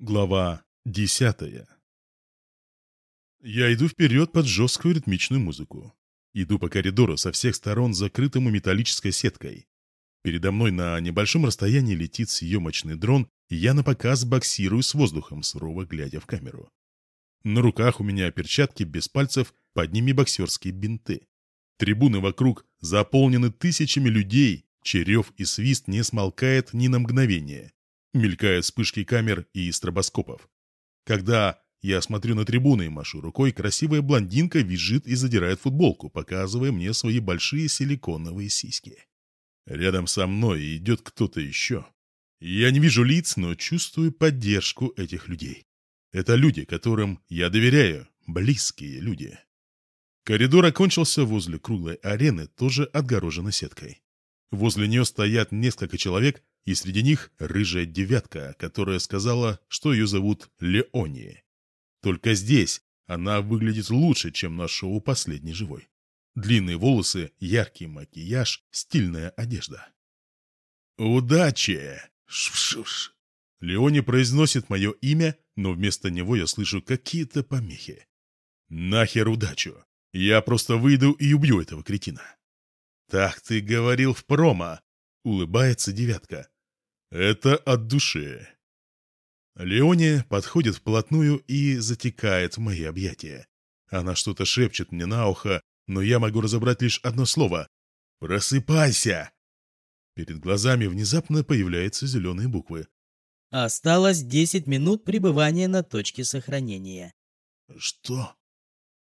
Глава десятая Я иду вперед под жесткую ритмичную музыку. Иду по коридору со всех сторон закрытому металлической сеткой. Передо мной на небольшом расстоянии летит съемочный дрон, и я на показ боксирую с воздухом, сурово глядя в камеру. На руках у меня перчатки без пальцев, под ними боксерские бинты. Трибуны вокруг заполнены тысячами людей, черев и свист не смолкает ни на мгновение. Мелькают вспышки камер и стробоскопов. Когда я смотрю на трибуны и машу рукой, красивая блондинка визжит и задирает футболку, показывая мне свои большие силиконовые сиськи. Рядом со мной идет кто-то еще. Я не вижу лиц, но чувствую поддержку этих людей. Это люди, которым я доверяю, близкие люди. Коридор окончился возле круглой арены, тоже отгороженной сеткой. Возле нее стоят несколько человек, и среди них рыжая девятка, которая сказала, что ее зовут Леони. Только здесь она выглядит лучше, чем на шоу «Последний живой». Длинные волосы, яркий макияж, стильная одежда. «Удачи!» Ш-ш-ш. Леони произносит мое имя, но вместо него я слышу какие-то помехи. Нахер удачу. Я просто выйду и убью этого кретина. Так ты говорил в промо. Улыбается девятка. Это от души. Леония подходит вплотную и затекает в мои объятия. Она что-то шепчет мне на ухо, но я могу разобрать лишь одно слово. «Просыпайся!» Перед глазами внезапно появляются зеленые буквы. Осталось 10 минут пребывания на точке сохранения. «Что?»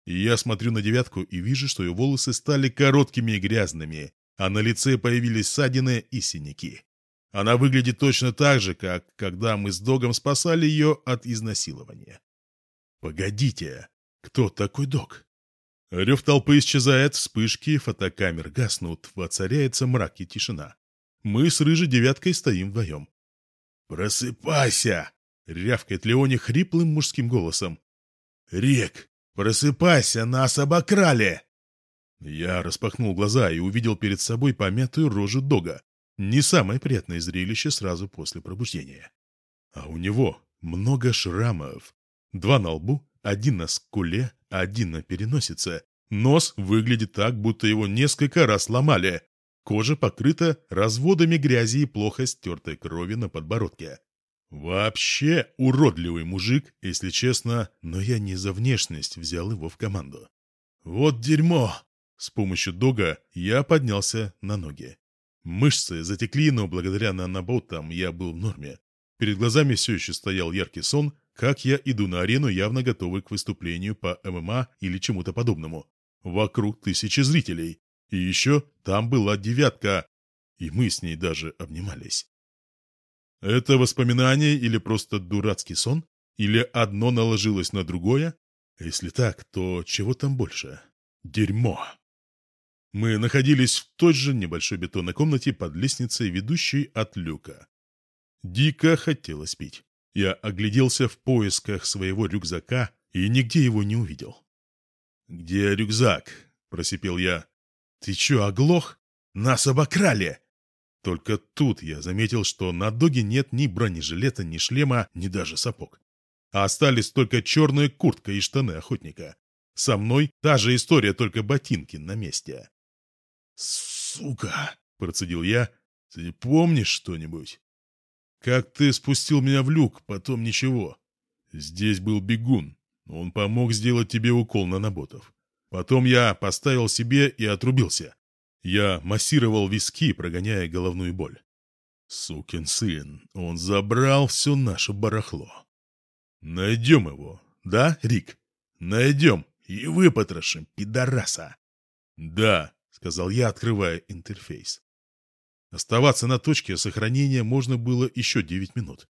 Я смотрю на девятку и вижу, что ее волосы стали короткими и грязными, а на лице появились ссадины и синяки. Она выглядит точно так же, как когда мы с Догом спасали ее от изнасилования. Погодите, кто такой Дог? Рев толпы исчезает, вспышки фотокамер гаснут, воцаряется мрак и тишина. Мы с рыжей девяткой стоим вдвоем. «Просыпайся!» — рявкает Леони хриплым мужским голосом. «Рек, просыпайся, нас обокрали!» Я распахнул глаза и увидел перед собой помятую рожу Дога. Не самое приятное зрелище сразу после пробуждения. А у него много шрамов. Два на лбу, один на скуле, один на переносице. Нос выглядит так, будто его несколько раз ломали. Кожа покрыта разводами грязи и плохо стертой крови на подбородке. Вообще уродливый мужик, если честно, но я не за внешность взял его в команду. Вот дерьмо! С помощью дога я поднялся на ноги. Мышцы затекли, но благодаря наноботам я был в норме. Перед глазами все еще стоял яркий сон, как я иду на арену, явно готовый к выступлению по ММА или чему-то подобному. Вокруг тысячи зрителей. И еще там была девятка, и мы с ней даже обнимались. Это воспоминание или просто дурацкий сон? Или одно наложилось на другое? Если так, то чего там больше? Дерьмо. Мы находились в той же небольшой бетонной комнате под лестницей, ведущей от люка. Дико хотелось пить. Я огляделся в поисках своего рюкзака и нигде его не увидел. «Где рюкзак?» – просипел я. «Ты чё, оглох? Нас обокрали!» Только тут я заметил, что на доге нет ни бронежилета, ни шлема, ни даже сапог. А остались только черная куртка и штаны охотника. Со мной та же история, только ботинки на месте. «Сука!» — процедил я. «Ты помнишь что-нибудь?» «Как ты спустил меня в люк, потом ничего. Здесь был бегун. Он помог сделать тебе укол на наботов. Потом я поставил себе и отрубился. Я массировал виски, прогоняя головную боль. Сукин сын, он забрал все наше барахло. Найдем его, да, Рик? Найдем и выпотрошим, пидораса. Да, сказал я, открывая интерфейс. Оставаться на точке сохранения можно было еще 9 минут.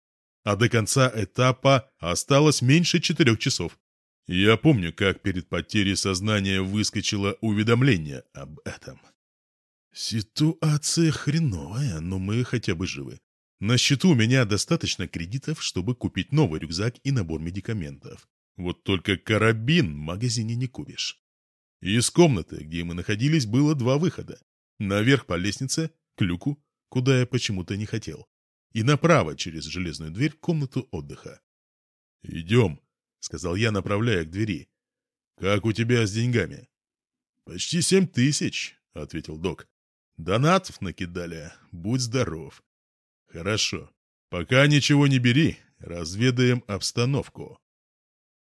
А до конца этапа осталось меньше четырех часов. Я помню, как перед потерей сознания выскочило уведомление об этом. Ситуация хреновая, но мы хотя бы живы. На счету у меня достаточно кредитов, чтобы купить новый рюкзак и набор медикаментов. Вот только карабин в магазине не купишь. Из комнаты, где мы находились, было два выхода. Наверх по лестнице, к люку, куда я почему-то не хотел. И направо через железную дверь в комнату отдыха. «Идем», — сказал я, направляя к двери. «Как у тебя с деньгами?» «Почти семь тысяч», — ответил док. «Донатов накидали. Будь здоров». «Хорошо. Пока ничего не бери. Разведаем обстановку».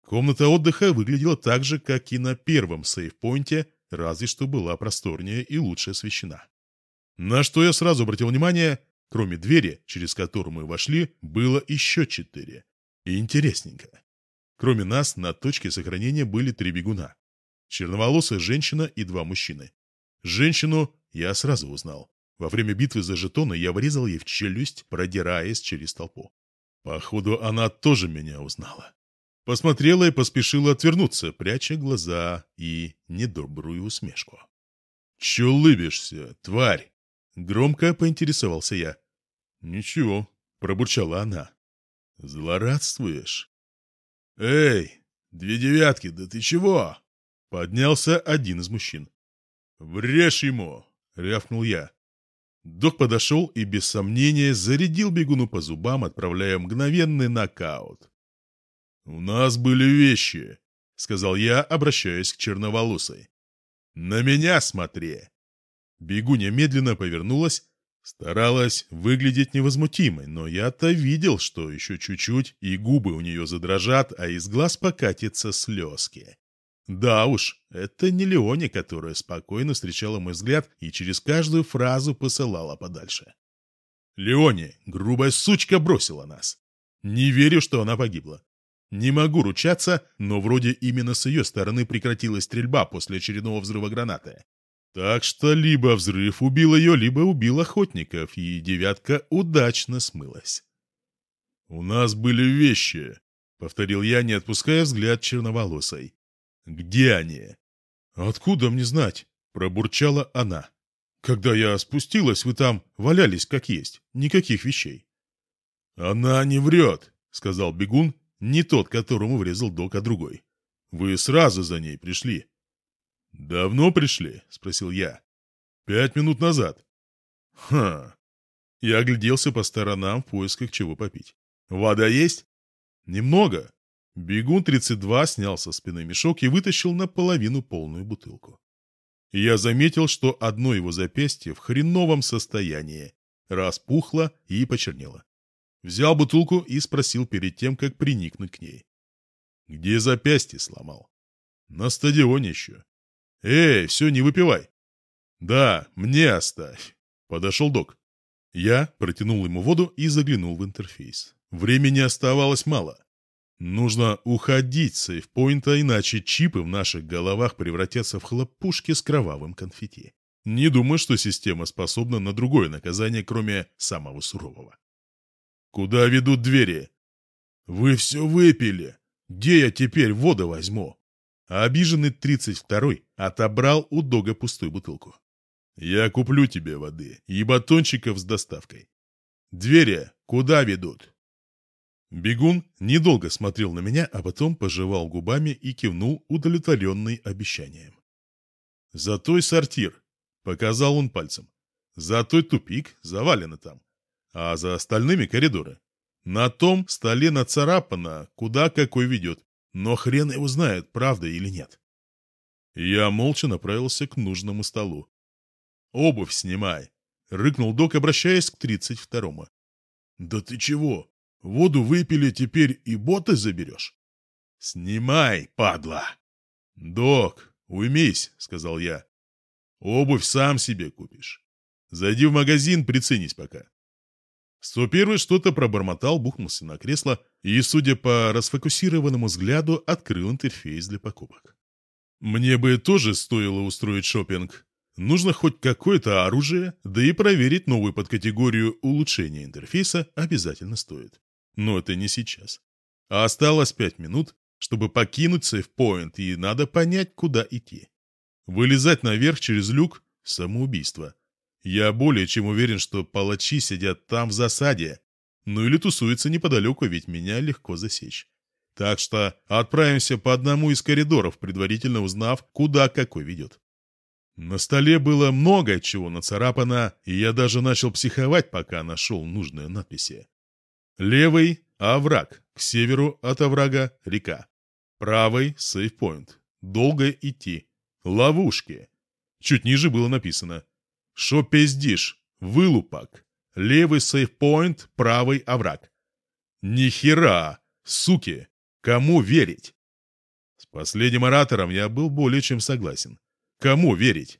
Комната отдыха выглядела так же, как и на первом сейфпоинте, разве что была просторнее и лучше освещена. На что я сразу обратил внимание, кроме двери, через которую мы вошли, было еще четыре. И интересненько. Кроме нас, на точке сохранения были три бегуна. Черноволосая женщина и два мужчины. Женщину я сразу узнал. Во время битвы за жетоны я врезал ей в челюсть, продираясь через толпу. Походу, она тоже меня узнала. Посмотрела и поспешила отвернуться, пряча глаза и недобрую усмешку. «Чё лыбишься, тварь?» Громко поинтересовался я. «Ничего», — пробурчала она. «Злорадствуешь?» «Эй, две девятки, да ты чего?» Поднялся один из мужчин. «Врежь ему!» — рявкнул я. Док подошел и, без сомнения, зарядил бегуну по зубам, отправляя мгновенный нокаут. «У нас были вещи», — сказал я, обращаясь к черноволосой. «На меня смотри!» Бегуня медленно повернулась, старалась выглядеть невозмутимой, но я-то видел, что еще чуть-чуть, и губы у нее задрожат, а из глаз покатятся слезки. Да уж, это не Леоне, которая спокойно встречала мой взгляд и через каждую фразу посылала подальше. Леоне, грубая сучка, бросила нас. Не верю, что она погибла. Не могу ручаться, но вроде именно с ее стороны прекратилась стрельба после очередного взрыва гранаты. Так что либо взрыв убил ее, либо убил охотников, и девятка удачно смылась. «У нас были вещи», — повторил я, не отпуская взгляд черноволосой. «Где они?» «Откуда мне знать?» — пробурчала она. «Когда я спустилась, вы там валялись как есть. Никаких вещей». «Она не врет», — сказал бегун, не тот, которому врезал док, а другой. «Вы сразу за ней пришли». «Давно пришли?» — спросил я. «Пять минут назад». «Ха». Я огляделся по сторонам в поисках чего попить. «Вода есть?» «Немного». Бегун 32 снял со спины мешок и вытащил наполовину полную бутылку. Я заметил, что одно его запястье в хреновом состоянии, распухло и почернело. Взял бутылку и спросил перед тем, как приникнуть к ней. «Где запястье сломал?» «На стадионе еще». «Эй, все, не выпивай!» «Да, мне оставь!» Подошел док. Я протянул ему воду и заглянул в интерфейс. Времени оставалось мало. Нужно уходить с сейфпоинта, иначе чипы в наших головах превратятся в хлопушки с кровавым конфетти. Не думаю, что система способна на другое наказание, кроме самого сурового. Куда ведут двери? Вы все выпили. Где я теперь воду возьму? Обиженный тридцать второй отобрал у Дога пустую бутылку. Я куплю тебе воды и батончиков с доставкой. Двери куда ведут? Бегун недолго смотрел на меня, а потом пожевал губами и кивнул, удовлетворенный обещанием. «За той сортир», — показал он пальцем. «За той тупик, завалено там а за остальными коридоры. На том столе нацарапано, куда какой ведет, но хрен его знает, правда или нет. Я молча направился к нужному столу. «Обувь снимай!» — рыкнул док, обращаясь к тридцать второму. «Да ты чего? Воду выпили, теперь и боты заберешь?» «Снимай, падла!» «Док, уймись», — сказал я. «Обувь сам себе купишь. Зайди в магазин, приценись пока. 101 что-то пробормотал, бухнулся на кресло и, судя по расфокусированному взгляду, открыл интерфейс для покупок. Мне бы тоже стоило устроить шопинг. Нужно хоть какое-то оружие, да и проверить новую подкатегорию улучшения интерфейса обязательно стоит. Но это не сейчас. А осталось пять минут, чтобы покинуть сейфпоинт, и надо понять, куда идти. Вылезать наверх через люк – самоубийство. Я более чем уверен, что палачи сидят там в засаде. Ну или тусуются неподалеку, ведь меня легко засечь. Так что отправимся по одному из коридоров, предварительно узнав, куда какой ведет. На столе было много чего нацарапано, и я даже начал психовать, пока нашел нужные надписи. Левый — овраг, К северу от оврага река. Правый — сейфпоинт. Долго идти. Ловушки. Чуть ниже было написано. Шо пиздишь? Вылупок. Левый сейфпоинт, правый овраг. Нихера! Суки! Кому верить? С последним оратором я был более чем согласен. Кому верить?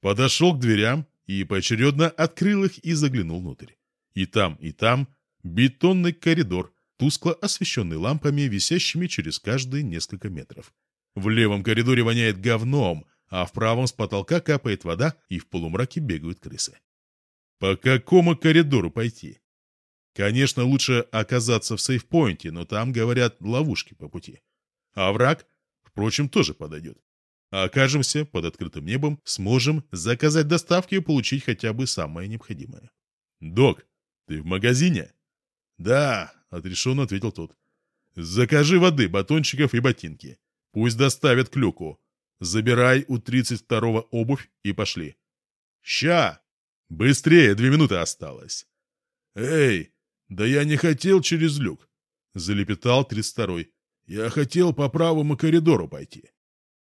Подошел к дверям и поочередно открыл их и заглянул внутрь. И там, и там бетонный коридор, тускло освещенный лампами, висящими через каждые несколько метров. В левом коридоре воняет говном, а в правом с потолка капает вода и в полумраке бегают крысы. По какому коридору пойти? Конечно, лучше оказаться в сейфпоинте, но там, говорят, ловушки по пути. А враг, впрочем, тоже подойдет. Окажемся под открытым небом, сможем заказать доставки и получить хотя бы самое необходимое. «Док, ты в магазине?» «Да», — отрешенно ответил тот. «Закажи воды, батончиков и ботинки. Пусть доставят к люку. Забирай у 32-го обувь и пошли». «Ща! Быстрее, две минуты осталось». «Эй, да я не хотел через люк», — залепетал 32-й. «Я хотел по правому коридору пойти».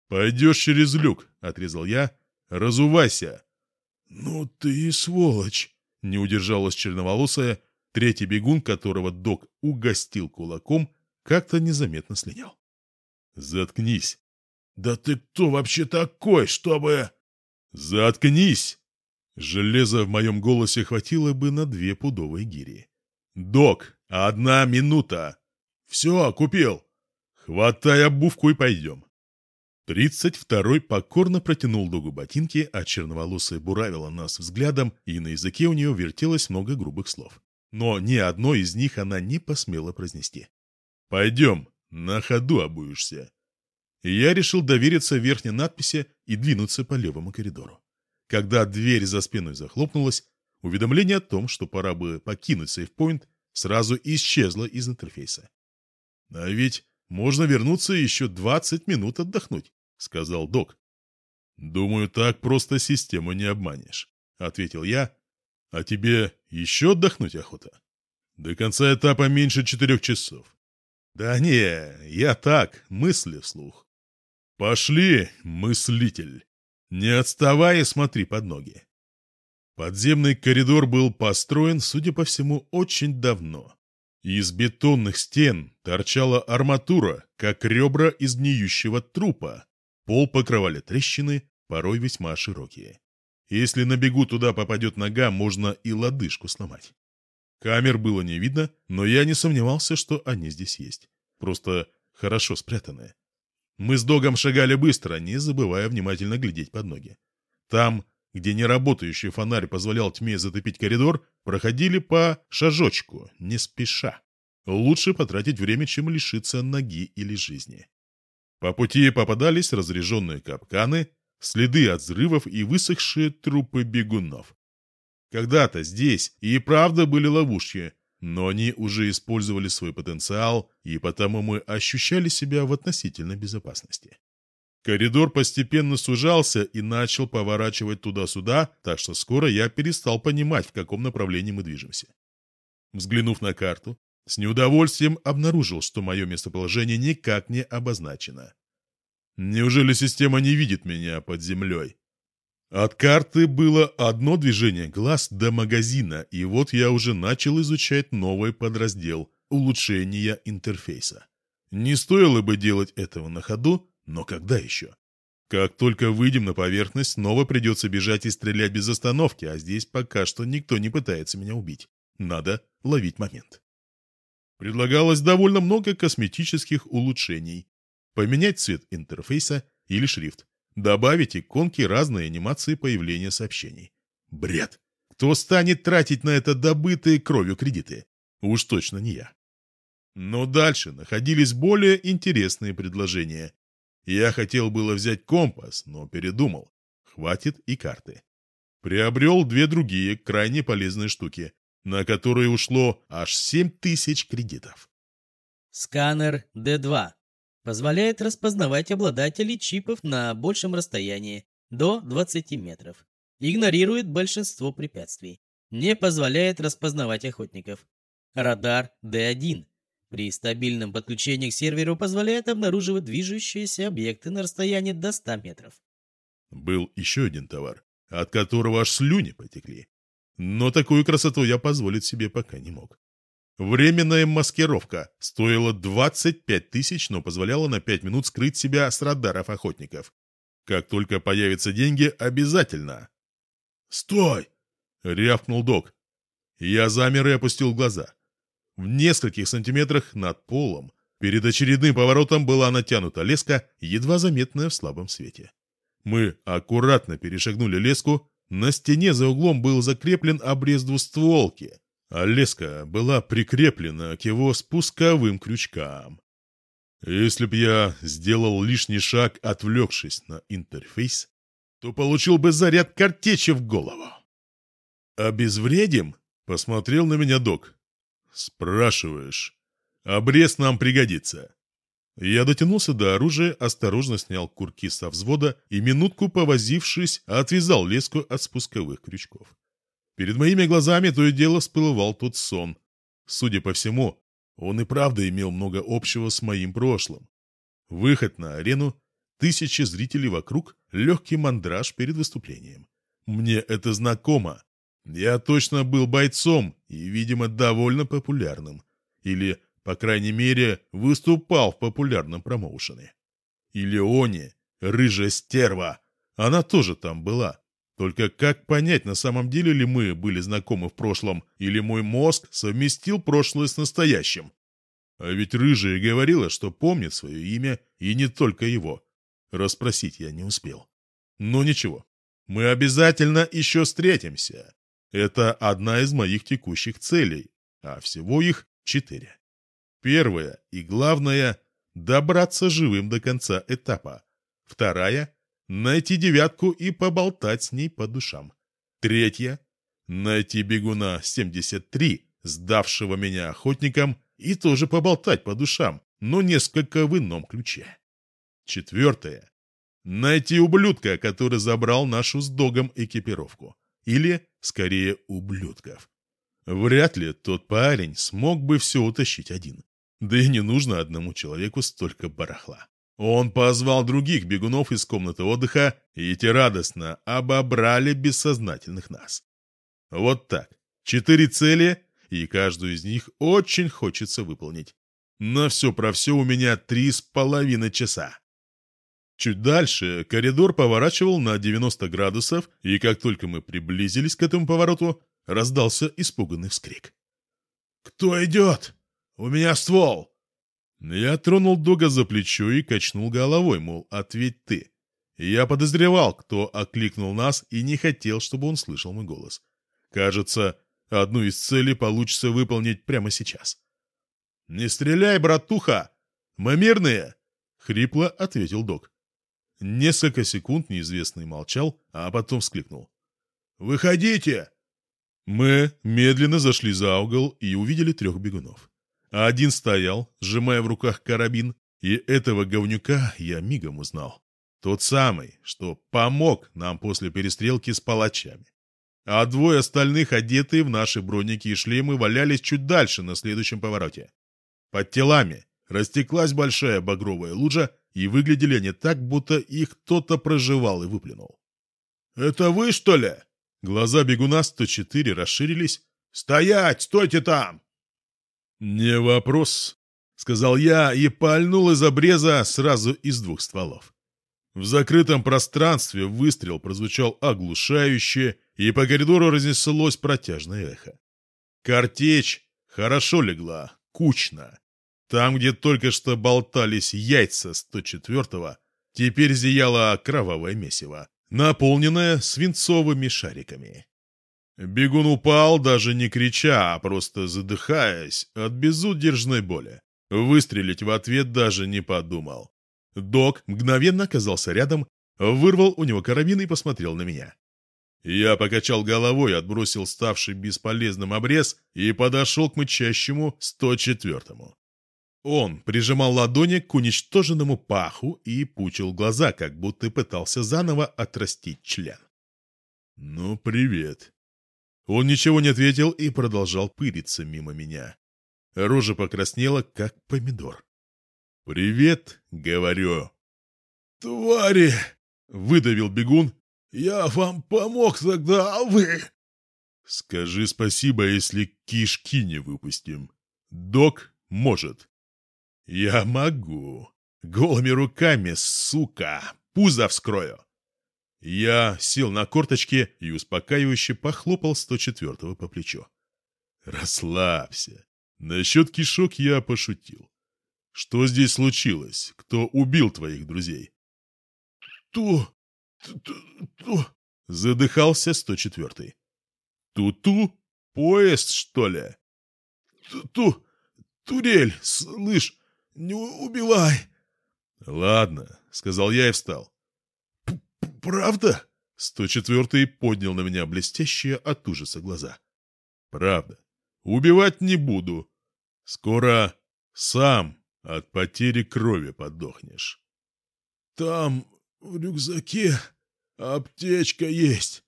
«Пойдешь через люк», — отрезал я. «Разувайся». «Ну ты и сволочь», — не удержалась черноволосая. Третий бегун, которого док угостил кулаком, как-то незаметно слинял. «Заткнись!» «Да ты кто вообще такой, чтобы...» «Заткнись!» Железа в моем голосе хватило бы на две пудовые гири. «Док, одна минута!» «Все, купил!» «Хватай обувку и пойдем!» Тридцать второй покорно протянул Догу ботинки, а черноволосая буравила нас взглядом, и на языке у нее вертелось много грубых слов. Но ни одно из них она не посмела произнести. «Пойдем, на ходу обуешься!» И я решил довериться верхней надписи и двинуться по левому коридору. Когда дверь за спиной захлопнулась, уведомление о том, что пора бы покинуть сейфпоинт, сразу исчезло из интерфейса. А ведь можно вернуться и еще 20 минут отдохнуть, сказал док. Думаю, так просто систему не обманешь, ответил я. А тебе еще отдохнуть охота? До конца этапа меньше четырех часов. Да не, я так, мысли вслух. Пошли, мыслитель. Не отставай и смотри под ноги. Подземный коридор был построен, судя по всему, очень давно. Из бетонных стен торчала арматура, как ребра из гниющего трупа. Пол покрывали трещины, порой весьма широкие. Если на бегу туда попадет нога, можно и лодыжку сломать. Камер было не видно, но я не сомневался, что они здесь есть. Просто хорошо спрятанные. Мы с Догом шагали быстро, не забывая внимательно глядеть под ноги. Там, где неработающий фонарь позволял тьме затопить коридор, проходили по шажочку, не спеша. Лучше потратить время, чем лишиться ноги или жизни. По пути попадались разряженные капканы, следы от взрывов и высохшие трупы бегунов. Когда-то здесь и правда были ловушки, но они уже использовали свой потенциал, и потому мы ощущали себя в относительной безопасности. Коридор постепенно сужался и начал поворачивать туда-сюда, так что скоро я перестал понимать, в каком направлении мы движемся. Взглянув на карту, с неудовольствием обнаружил, что мое местоположение никак не обозначено. Неужели система не видит меня под землей? От карты было одно движение глаз до магазина, и вот я уже начал изучать новый подраздел – улучшения интерфейса. Не стоило бы делать этого на ходу, но когда еще? Как только выйдем на поверхность, снова придется бежать и стрелять без остановки, а здесь пока что никто не пытается меня убить. Надо ловить момент. Предлагалось довольно много косметических улучшений. Поменять цвет интерфейса или шрифт, Добавить иконки разные анимации появления сообщений. Бред! Кто станет тратить на это добытые кровью кредиты? Уж точно не я. Но дальше находились более интересные предложения. Я хотел было взять компас, но передумал. Хватит и карты. Приобрел две другие крайне полезные штуки, на которые ушло аж 7 тысяч кредитов. Сканер D2 Позволяет распознавать обладателей чипов на большем расстоянии, до 20 метров. Игнорирует большинство препятствий. Не позволяет распознавать охотников. Радар D1. При стабильном подключении к серверу позволяет обнаруживать движущиеся объекты на расстоянии до 100 метров. Был еще один товар, от которого аж слюни потекли. Но такую красоту я позволить себе пока не мог. Временная маскировка стоила 25 тысяч, но позволяла на 5 минут скрыть себя с радаров охотников. Как только появятся деньги, обязательно. «Стой!» — рявкнул док. Я замер и опустил глаза. В нескольких сантиметрах над полом перед очередным поворотом была натянута леска, едва заметная в слабом свете. Мы аккуратно перешагнули леску, на стене за углом был закреплен обрез двустволки, а леска была прикреплена к его спусковым крючкам. Если б я сделал лишний шаг, отвлекшись на интерфейс, то получил бы заряд картечи в голову. «Обезвредим?» — посмотрел на меня док. «Спрашиваешь. Обрез нам пригодится». Я дотянулся до оружия, осторожно снял курки со взвода и, минутку повозившись, отвязал леску от спусковых крючков. Перед моими глазами то и дело всплывал тот сон. Судя по всему, он и правда имел много общего с моим прошлым. Выход на арену, тысячи зрителей вокруг, легкий мандраж перед выступлением. Мне это знакомо. Я точно был бойцом и, видимо, довольно популярным. Или по крайней мере, выступал в популярном промоушене. И Леоне, рыжая стерва, она тоже там была. Только как понять, на самом деле ли мы были знакомы в прошлом, или мой мозг совместил прошлое с настоящим? А ведь рыжая говорила, что помнит свое имя, и не только его. Расспросить я не успел. Но ничего, мы обязательно еще встретимся. Это одна из моих текущих целей, а всего их четыре. Первая и главная – добраться живым до конца этапа. Вторая – найти девятку и поболтать с ней по душам. Третья – найти бегуна 73, сдавшего меня охотникам, и тоже поболтать по душам, но несколько в ином ключе. Четвертое – найти ублюдка, который забрал нашу с догом экипировку. Или, скорее, ублюдков. Вряд ли тот парень смог бы все утащить один. Да и не нужно одному человеку столько барахла. Он позвал других бегунов из комнаты отдыха, и те радостно обобрали бессознательных нас. Вот так. Четыре цели, и каждую из них очень хочется выполнить. На все про все у меня три с половиной часа. Чуть дальше коридор поворачивал на 90 градусов, и как только мы приблизились к этому повороту, раздался испуганный вскрик. «Кто идет?» «У меня ствол!» Я тронул Дога за плечо и качнул головой, мол, ответь ты. Я подозревал, кто окликнул нас, и не хотел, чтобы он слышал мой голос. Кажется, одну из целей получится выполнить прямо сейчас. «Не стреляй, братуха! Мы мирные!» — хрипло ответил Дог. Несколько секунд неизвестный молчал, а потом вскликнул. «Выходите!» Мы медленно зашли за угол и увидели трех бегунов а один стоял, сжимая в руках карабин, и этого говнюка я мигом узнал. Тот самый, что помог нам после перестрелки с палачами. А двое остальных, одетые в наши броники и шлемы, валялись чуть дальше, на следующем повороте. Под телами растеклась большая багровая лужа, и выглядели они так, будто их кто-то проживал и выплюнул. «Это вы, что ли?» Глаза бегуна 104 расширились. «Стоять! Стойте там!» «Не вопрос», — сказал я и пальнул из обреза сразу из двух стволов. В закрытом пространстве выстрел прозвучал оглушающе, и по коридору разнеслось протяжное эхо. Картечь хорошо легла, кучно. Там, где только что болтались яйца 104-го, теперь зияло кровавое месиво, наполненное свинцовыми шариками. Бегун упал, даже не крича, а просто задыхаясь от безудержной боли. Выстрелить в ответ даже не подумал. Док мгновенно оказался рядом, вырвал у него карабин и посмотрел на меня. Я покачал головой, отбросил ставший бесполезным обрез и подошел к мычащему 104-му. Он прижимал ладони к уничтоженному паху и пучил глаза, как будто пытался заново отрастить член. «Ну, привет», он ничего не ответил и продолжал пыриться мимо меня. Рожа покраснела, как помидор. «Привет», — говорю. «Твари!» — выдавил бегун. «Я вам помог тогда, а вы...» «Скажи спасибо, если кишки не выпустим. Док может». «Я могу. Голыми руками, сука, пузо вскрою». Я сел на корточки и успокаивающе похлопал 104-го по плечу. «Расслабься. Насчет кишок я пошутил. Что здесь случилось? Кто убил твоих друзей?» «Ту... ту... ту...» — задыхался 104-й. «Ту-ту? Поезд, что ли?» «Ту... турель, слышь, не убивай!» «Ладно», — сказал я и встал. «Правда?» 104-й поднял на меня блестящие от ужаса глаза. «Правда. Убивать не буду. Скоро сам от потери крови подохнешь». «Там в рюкзаке аптечка есть».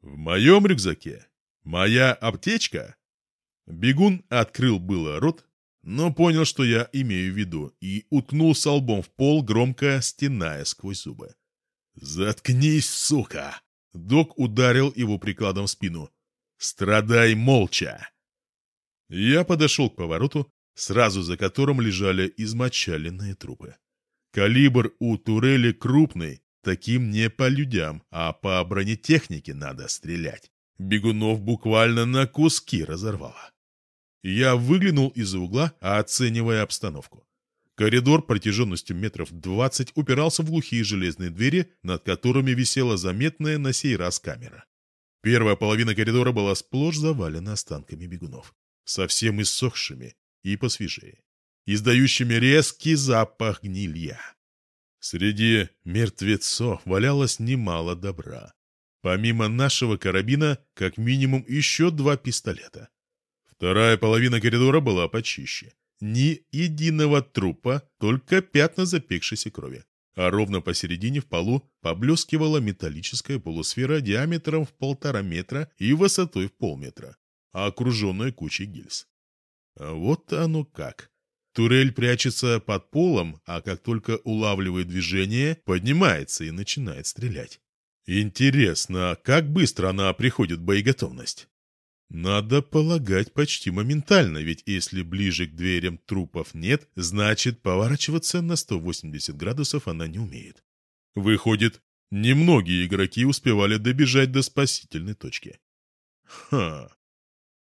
«В моем рюкзаке? Моя аптечка?» Бегун открыл было рот, но понял, что я имею в виду, и уткнулся лбом в пол, громко стеная сквозь зубы. «Заткнись, сука!» Док ударил его прикладом в спину. «Страдай молча!» Я подошел к повороту, сразу за которым лежали измочаленные трупы. Калибр у турели крупный, таким не по людям, а по бронетехнике надо стрелять. Бегунов буквально на куски разорвало. Я выглянул из-за угла, оценивая обстановку. Коридор протяженностью метров двадцать упирался в глухие железные двери, над которыми висела заметная на сей раз камера. Первая половина коридора была сплошь завалена останками бегунов, совсем иссохшими и посвежее, издающими резкий запах гнилья. Среди мертвецов валялось немало добра. Помимо нашего карабина, как минимум еще два пистолета. Вторая половина коридора была почище. Ни единого трупа, только пятна запекшейся крови. А ровно посередине в полу поблескивала металлическая полусфера диаметром в полтора метра и высотой в полметра, окруженная кучей гильз. А вот оно как. Турель прячется под полом, а как только улавливает движение, поднимается и начинает стрелять. Интересно, как быстро она приходит в боеготовность? Надо полагать почти моментально, ведь если ближе к дверям трупов нет, значит поворачиваться на 180 градусов она не умеет. Выходит, немногие игроки успевали добежать до спасительной точки. Ха.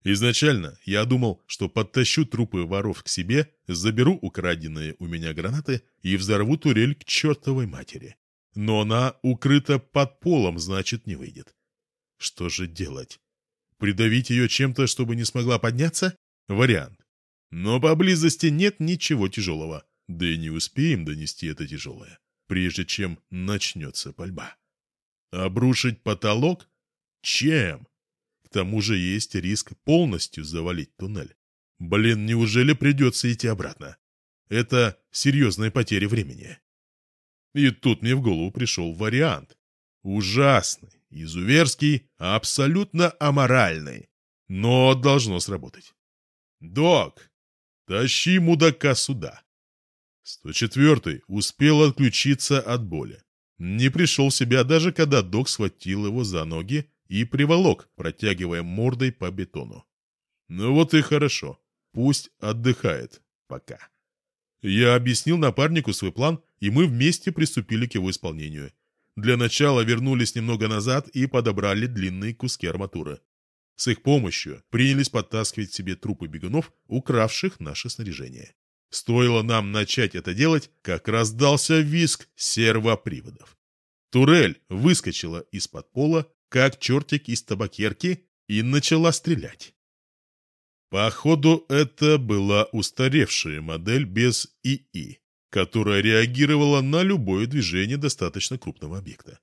Изначально я думал, что подтащу трупы воров к себе, заберу украденные у меня гранаты и взорву турель к чертовой матери. Но она укрыта под полом, значит, не выйдет. Что же делать? Придавить ее чем-то, чтобы не смогла подняться? Вариант. Но поблизости нет ничего тяжелого. Да и не успеем донести это тяжелое, прежде чем начнется пальба. Обрушить потолок? Чем? К тому же есть риск полностью завалить туннель. Блин, неужели придется идти обратно? Это серьезная потеря времени. И тут мне в голову пришел вариант. Ужасный, изуверский, абсолютно аморальный. Но должно сработать. «Док, тащи мудака сюда!» 104-й успел отключиться от боли. Не пришел в себя даже когда док схватил его за ноги и приволок, протягивая мордой по бетону. Ну вот и хорошо. Пусть отдыхает. Пока. Я объяснил напарнику свой план, и мы вместе приступили к его исполнению. Для начала вернулись немного назад и подобрали длинные куски арматуры. С их помощью принялись подтаскивать себе трупы бегунов, укравших наше снаряжение. Стоило нам начать это делать, как раздался визг сервоприводов. Турель выскочила из-под пола, как чертик из табакерки, и начала стрелять. Походу, это была устаревшая модель без ИИ которая реагировала на любое движение достаточно крупного объекта.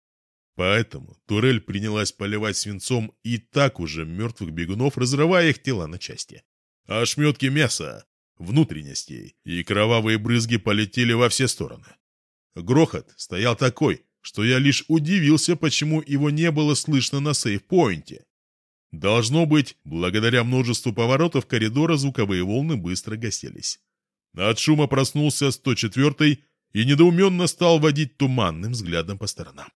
Поэтому турель принялась поливать свинцом и так уже мертвых бегунов, разрывая их тела на части. Ошметки мяса, внутренностей и кровавые брызги полетели во все стороны. Грохот стоял такой, что я лишь удивился, почему его не было слышно на сейф-поинте. Должно быть, благодаря множеству поворотов коридора звуковые волны быстро гасились. От шума проснулся 104-й и недоуменно стал водить туманным взглядом по сторонам.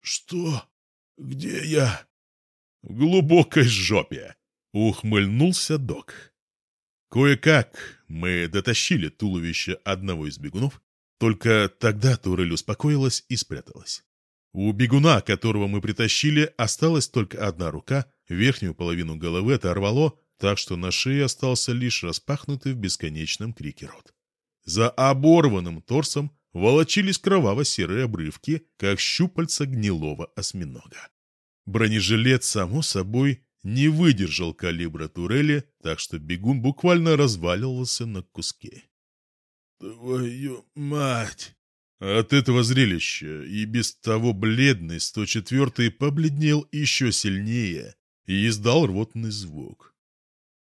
«Что? Где я?» «В глубокой жопе!» — ухмыльнулся док. Кое-как мы дотащили туловище одного из бегунов, только тогда Турель успокоилась и спряталась. У бегуна, которого мы притащили, осталась только одна рука, верхнюю половину головы оторвало, так что на шее остался лишь распахнутый в бесконечном крике рот. За оборванным торсом волочились кроваво-серые обрывки, как щупальца гнилого осьминога. Бронежилет, само собой, не выдержал калибра турели, так что бегун буквально разваливался на куски. «Твою мать!» От этого зрелища и без того бледный 104-й побледнел еще сильнее и издал рвотный звук.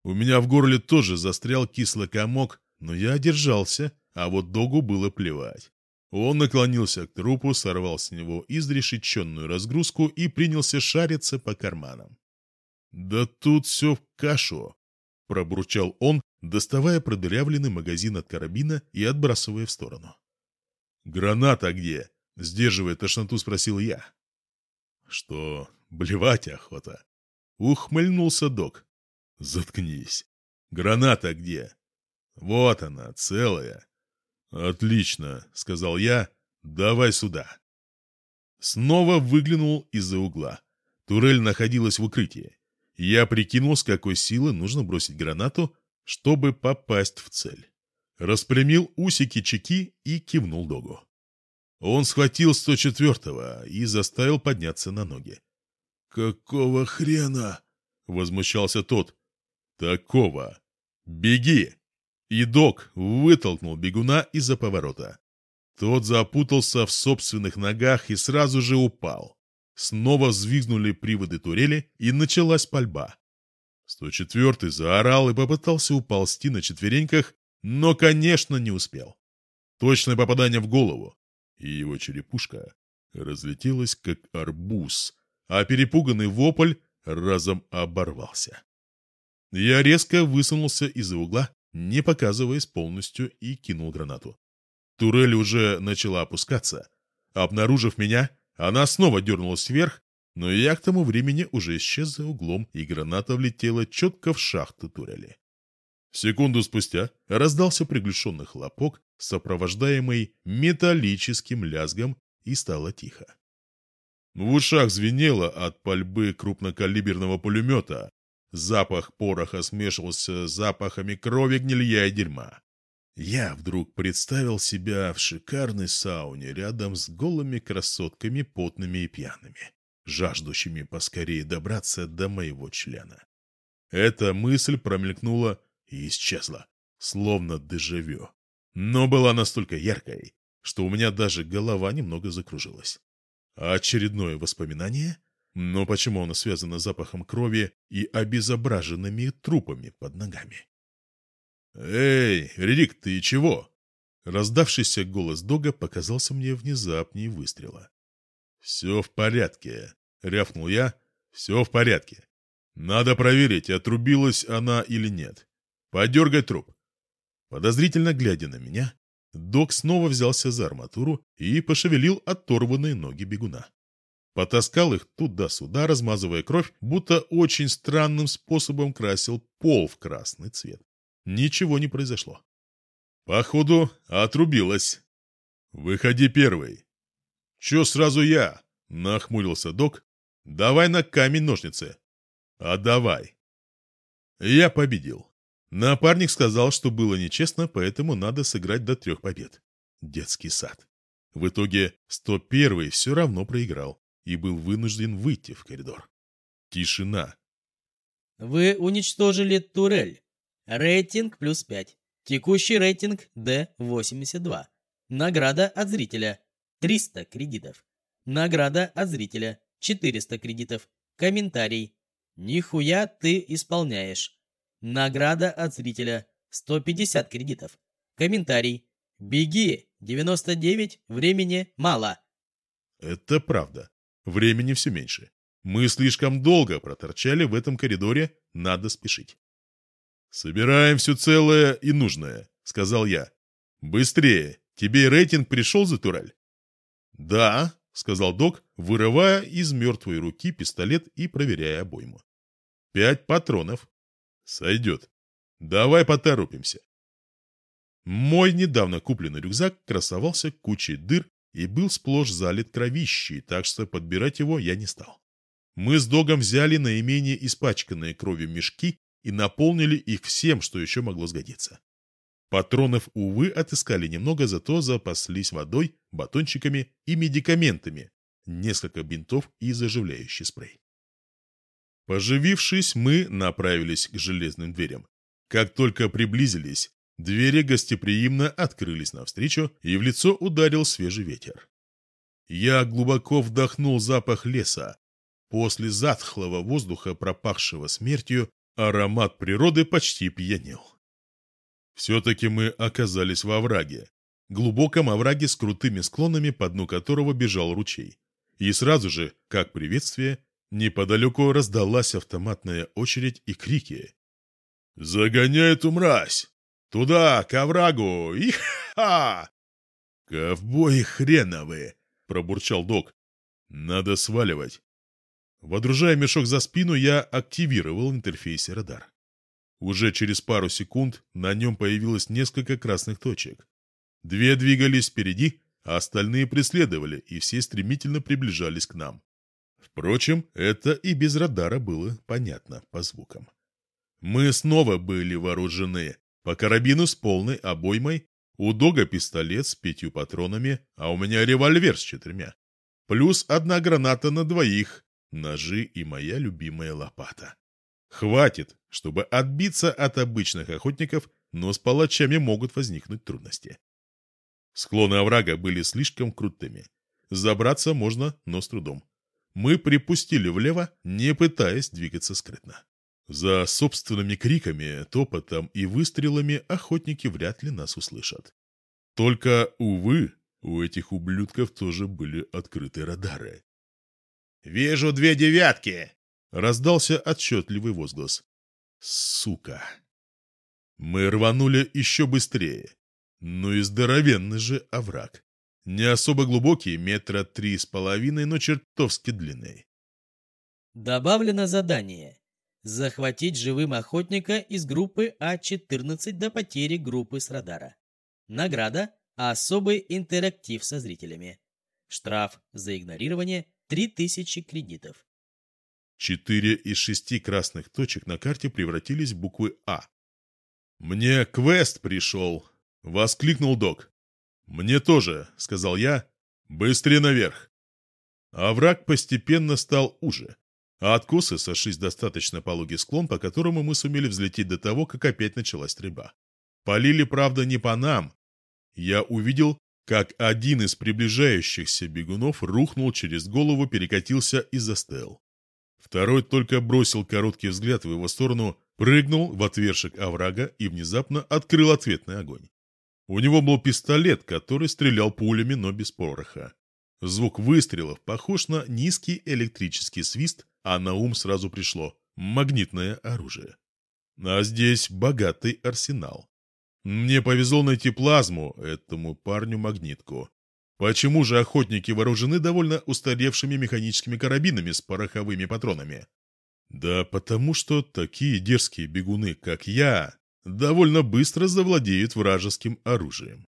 У меня в горле тоже застрял кислый комок, но я одержался, а вот Догу было плевать. Он наклонился к трупу, сорвал с него изрешеченную разгрузку и принялся шариться по карманам. «Да тут все в кашу!» — пробурчал он, доставая продырявленный магазин от карабина и отбрасывая в сторону. «Граната где?» — сдерживая тошноту, спросил я. «Что, блевать охота?» Ухмыльнулся док. «Заткнись. Граната где?» «Вот она, целая». «Отлично», — сказал я. «Давай сюда». Снова выглянул из-за угла. Турель находилась в укрытии. Я прикинул, с какой силы нужно бросить гранату, чтобы попасть в цель распрямил усики чеки и кивнул Догу. Он схватил 104-го и заставил подняться на ноги. «Какого хрена?» — возмущался тот. «Такого! Беги!» И Дог вытолкнул бегуна из-за поворота. Тот запутался в собственных ногах и сразу же упал. Снова взвизгнули приводы турели, и началась пальба. 104-й заорал и попытался уползти на четвереньках, но, конечно, не успел. Точное попадание в голову, и его черепушка разлетелась, как арбуз, а перепуганный вопль разом оборвался. Я резко высунулся из-за угла, не показываясь полностью, и кинул гранату. Турель уже начала опускаться. Обнаружив меня, она снова дернулась вверх, но я к тому времени уже исчез за углом, и граната влетела четко в шахту турели. Секунду спустя раздался приглушенный хлопок, сопровождаемый металлическим лязгом, и стало тихо. В ушах звенело от пальбы крупнокалиберного пулемета. Запах пороха смешивался с запахами крови, гнилья и дерьма. Я вдруг представил себя в шикарной сауне рядом с голыми красотками, потными и пьяными, жаждущими поскорее добраться до моего члена. Эта мысль промелькнула и исчезла, словно дежавю. Но была настолько яркой, что у меня даже голова немного закружилась. Очередное воспоминание? Но почему оно связано с запахом крови и обезображенными трупами под ногами? «Эй, Рик, ты чего?» Раздавшийся голос Дога показался мне внезапнее выстрела. «Все в порядке», — рявкнул я. «Все в порядке. Надо проверить, отрубилась она или нет. Подергай труп. Подозрительно глядя на меня, док снова взялся за арматуру и пошевелил оторванные ноги бегуна. Потаскал их туда-сюда, размазывая кровь, будто очень странным способом красил пол в красный цвет. Ничего не произошло. Походу, отрубилась. «Выходи первый». «Че сразу я?» — нахмурился док. «Давай на камень-ножницы». «А давай». Я победил. Напарник сказал, что было нечестно, поэтому надо сыграть до трех побед. Детский сад. В итоге 101-й все равно проиграл и был вынужден выйти в коридор. Тишина. Вы уничтожили турель. Рейтинг плюс 5. Текущий рейтинг D82. Награда от зрителя 300 кредитов. Награда от зрителя 400 кредитов. Комментарий. Нихуя ты исполняешь. Награда от зрителя 150 кредитов. Комментарий. Беги, 99, времени мало. Это правда. Времени все меньше. Мы слишком долго проторчали в этом коридоре, надо спешить. «Собираем все целое и нужное», — сказал я. «Быстрее! Тебе рейтинг пришел за тураль?» «Да», — сказал док, вырывая из мертвой руки пистолет и проверяя обойму. «Пять патронов. Сойдет. Давай поторопимся». Мой недавно купленный рюкзак красовался кучей дыр и был сплошь залит кровищей, так что подбирать его я не стал. Мы с Догом взяли наименее испачканные кровью мешки и наполнили их всем, что еще могло сгодиться. Патронов, увы, отыскали немного, зато запаслись водой, батончиками и медикаментами, несколько бинтов и заживляющий спрей. Поживившись, мы направились к железным дверям. Как только приблизились, двери гостеприимно открылись навстречу, и в лицо ударил свежий ветер. Я глубоко вдохнул запах леса. После затхлого воздуха, пропахшего смертью, аромат природы почти пьянел. Все-таки мы оказались во овраге. Глубоком овраге с крутыми склонами, по дну которого бежал ручей. И сразу же, как приветствие, неподалеку раздалась автоматная очередь и крики. «Загоняй эту мразь! Туда, к оврагу! Иха!» «Ковбои хреновые!» — пробурчал док. «Надо сваливать». Водружая мешок за спину, я активировал интерфейс радар. Уже через пару секунд на нем появилось несколько красных точек. Две двигались впереди, а остальные преследовали, и все стремительно приближались к нам. Впрочем, это и без радара было понятно по звукам. Мы снова были вооружены. По карабину с полной обоймой, у Дога пистолет с пятью патронами, а у меня револьвер с четырьмя. Плюс одна граната на двоих, ножи и моя любимая лопата. Хватит, чтобы отбиться от обычных охотников, но с палачами могут возникнуть трудности. Склоны оврага были слишком крутыми. Забраться можно, но с трудом. Мы припустили влево, не пытаясь двигаться скрытно. За собственными криками, топотом и выстрелами охотники вряд ли нас услышат. Только, увы, у этих ублюдков тоже были открыты радары. «Вижу две девятки!» Раздался отчетливый возглас. Сука! Мы рванули еще быстрее. Ну и здоровенный же овраг. Не особо глубокий, метра три с половиной, но чертовски длинный. Добавлено задание. Захватить живым охотника из группы А-14 до потери группы с радара. Награда – особый интерактив со зрителями. Штраф за игнорирование – 3000 кредитов. Четыре из шести красных точек на карте превратились в буквы «А». «Мне квест пришел!» — воскликнул док. «Мне тоже», — сказал я. «Быстрее наверх!» А враг постепенно стал уже, а откосы сошлись достаточно пологий склон, по которому мы сумели взлететь до того, как опять началась стрельба. Полили, правда, не по нам. Я увидел, как один из приближающихся бегунов рухнул через голову, перекатился и застыл. Второй только бросил короткий взгляд в его сторону, прыгнул в отвершек оврага и внезапно открыл ответный огонь. У него был пистолет, который стрелял пулями, но без пороха. Звук выстрелов похож на низкий электрический свист, а на ум сразу пришло магнитное оружие. А здесь богатый арсенал. Мне повезло найти плазму, этому парню магнитку. Почему же охотники вооружены довольно устаревшими механическими карабинами с пороховыми патронами? Да потому что такие дерзкие бегуны, как я, довольно быстро завладеют вражеским оружием.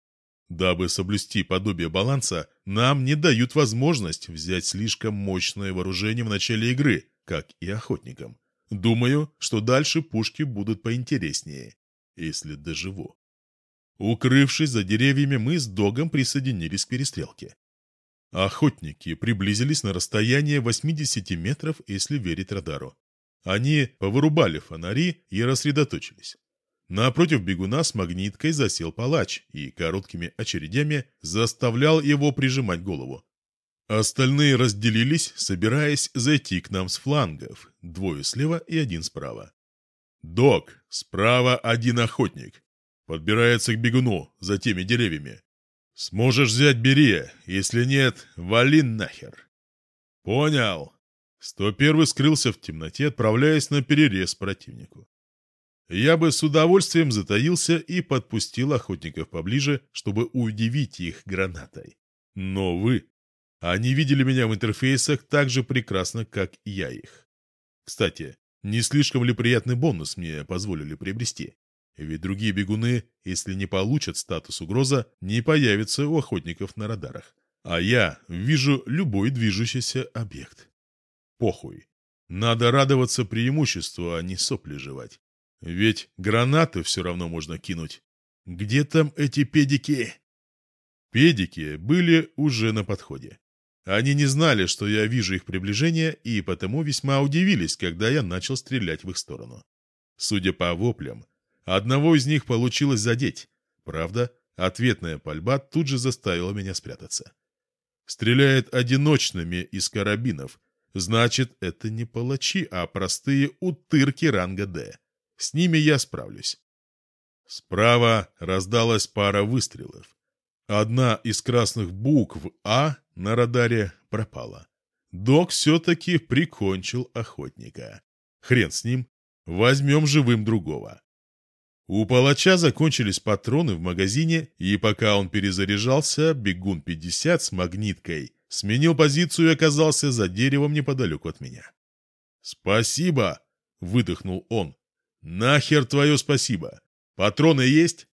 Дабы соблюсти подобие баланса, нам не дают возможность взять слишком мощное вооружение в начале игры, как и охотникам. Думаю, что дальше пушки будут поинтереснее, если доживу. Укрывшись за деревьями, мы с Догом присоединились к перестрелке. Охотники приблизились на расстояние 80 метров, если верить радару. Они повырубали фонари и рассредоточились. Напротив бегуна с магниткой засел палач и короткими очередями заставлял его прижимать голову. Остальные разделились, собираясь зайти к нам с флангов, двое слева и один справа. «Док, справа один охотник, Подбирается к бегуну за теми деревьями. Сможешь взять – бери, если нет – вали нахер. Понял. 101 скрылся в темноте, отправляясь на перерез противнику. Я бы с удовольствием затаился и подпустил охотников поближе, чтобы удивить их гранатой. Но вы, они видели меня в интерфейсах так же прекрасно, как я их. Кстати, не слишком ли приятный бонус мне позволили приобрести? Ведь другие бегуны, если не получат статус угроза, не появятся у охотников на радарах. А я вижу любой движущийся объект. Похуй. Надо радоваться преимуществу, а не сопли жевать. Ведь гранаты все равно можно кинуть. Где там эти педики? Педики были уже на подходе. Они не знали, что я вижу их приближение, и потому весьма удивились, когда я начал стрелять в их сторону. Судя по воплям, одного из них получилось задеть. Правда, ответная пальба тут же заставила меня спрятаться. Стреляет одиночными из карабинов. Значит, это не палачи, а простые утырки ранга «Д». С ними я справлюсь. Справа раздалась пара выстрелов. Одна из красных букв «А» на радаре пропала. Док все-таки прикончил охотника. Хрен с ним, возьмем живым другого. У палача закончились патроны в магазине, и пока он перезаряжался, бегун 50 с магниткой сменил позицию и оказался за деревом неподалеку от меня. «Спасибо!» — выдохнул он. «Нахер твое спасибо! Патроны есть?»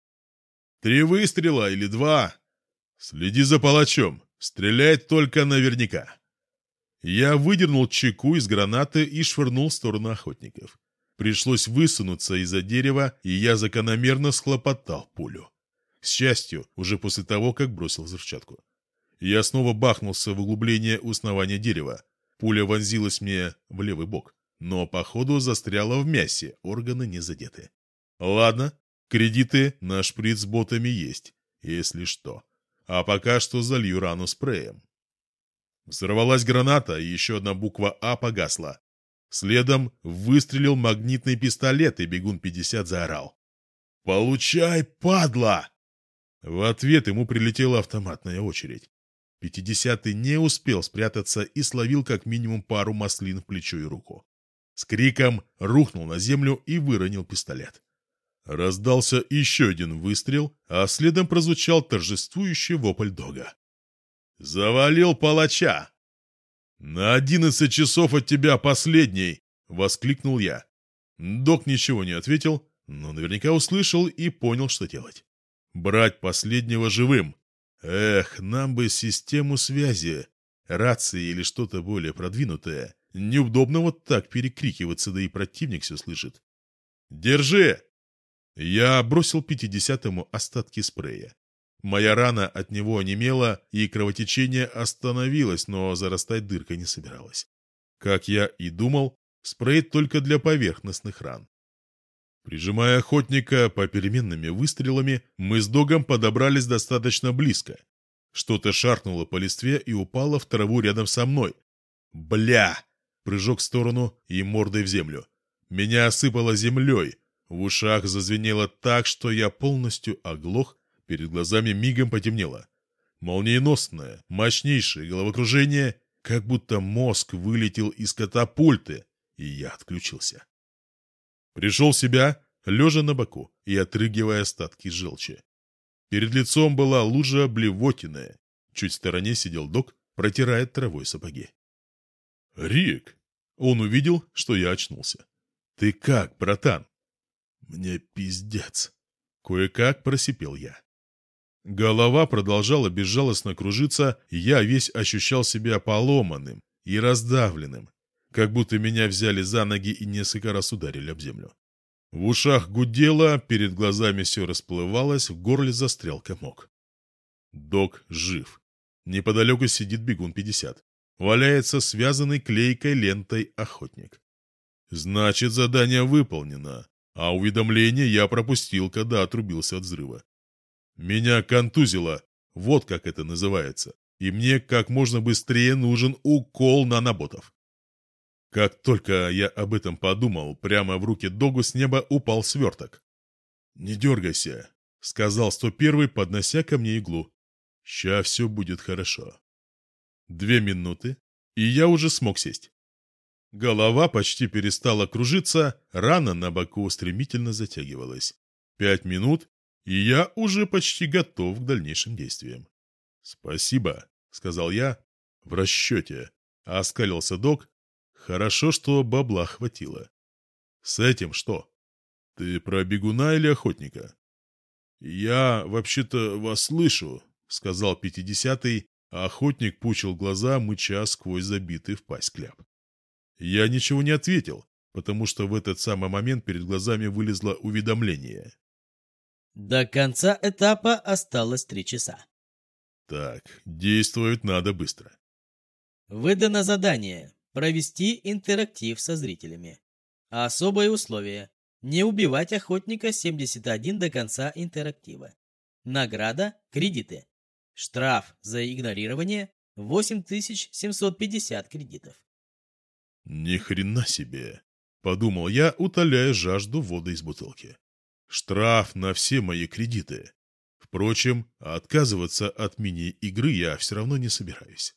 «Три выстрела или два?» «Следи за палачом, стрелять только наверняка». Я выдернул чеку из гранаты и швырнул в сторону охотников. Пришлось высунуться из-за дерева, и я закономерно схлопотал пулю. К счастью, уже после того, как бросил взрывчатку. Я снова бахнулся в углубление у основания дерева. Пуля вонзилась мне в левый бок, но, походу, застряла в мясе, органы не задеты. Ладно, кредиты на шприц с ботами есть, если что. А пока что залью рану спреем. Взорвалась граната, и еще одна буква «А» погасла. Следом выстрелил магнитный пистолет, и бегун-50 заорал. «Получай, падла!» В ответ ему прилетела автоматная очередь. Пятидесятый не успел спрятаться и словил как минимум пару маслин в плечо и руку. С криком рухнул на землю и выронил пистолет. Раздался еще один выстрел, а следом прозвучал торжествующий вопль дога. «Завалил палача!» «На одиннадцать часов от тебя последний!» — воскликнул я. Док ничего не ответил, но наверняка услышал и понял, что делать. «Брать последнего живым!» Эх, нам бы систему связи, рации или что-то более продвинутое. Неудобно вот так перекрикиваться, да и противник все слышит. «Держи!» Я бросил пятидесятому остатки спрея. Моя рана от него онемела, и кровотечение остановилось, но зарастать дыркой не собиралась. Как я и думал, спрей только для поверхностных ран. Прижимая охотника по переменными выстрелами, мы с Догом подобрались достаточно близко. Что-то шаркнуло по листве и упало в траву рядом со мной. Бля! Прыжок в сторону и мордой в землю. Меня осыпало землей. В ушах зазвенело так, что я полностью оглох Перед глазами мигом потемнело. Молниеносное, мощнейшее головокружение, как будто мозг вылетел из катапульты, и я отключился. Пришел в себя, лежа на боку и отрыгивая остатки желчи. Перед лицом была лужа блевотиная. Чуть в стороне сидел док, протирая травой сапоги. «Рик!» Он увидел, что я очнулся. «Ты как, братан?» «Мне пиздец!» Кое-как просипел я. Голова продолжала безжалостно кружиться, и я весь ощущал себя поломанным и раздавленным, как будто меня взяли за ноги и несколько раз ударили об землю. В ушах гудело, перед глазами все расплывалось, в горле застрял комок. Док жив. Неподалеку сидит бегун 50. Валяется связанный клейкой лентой охотник. Значит, задание выполнено, а уведомление я пропустил, когда отрубился от взрыва. Меня контузило, вот как это называется, и мне как можно быстрее нужен укол наноботов. Как только я об этом подумал, прямо в руки Догу с неба упал сверток. «Не дергайся», — сказал 101-й, поднося ко мне иглу. «Ща все будет хорошо». Две минуты, и я уже смог сесть. Голова почти перестала кружиться, рана на боку стремительно затягивалась. Пять минут, и я уже почти готов к дальнейшим действиям. «Спасибо», — сказал я, — «в расчете», — оскалился док. «Хорошо, что бабла хватило». «С этим что? Ты про бегуна или охотника?» «Я, вообще-то, вас слышу», — сказал пятидесятый, а охотник пучил глаза, мыча сквозь забитый в пасть кляп. Я ничего не ответил, потому что в этот самый момент перед глазами вылезло уведомление. До конца этапа осталось три часа. Так, действовать надо быстро. Выдано задание провести интерактив со зрителями. Особое условие – не убивать охотника 71 до конца интерактива. Награда – кредиты. Штраф за игнорирование – 8750 кредитов. Ни хрена себе, подумал я, утоляя жажду воды из бутылки. Штраф на все мои кредиты. Впрочем, отказываться от мини-игры я все равно не собираюсь.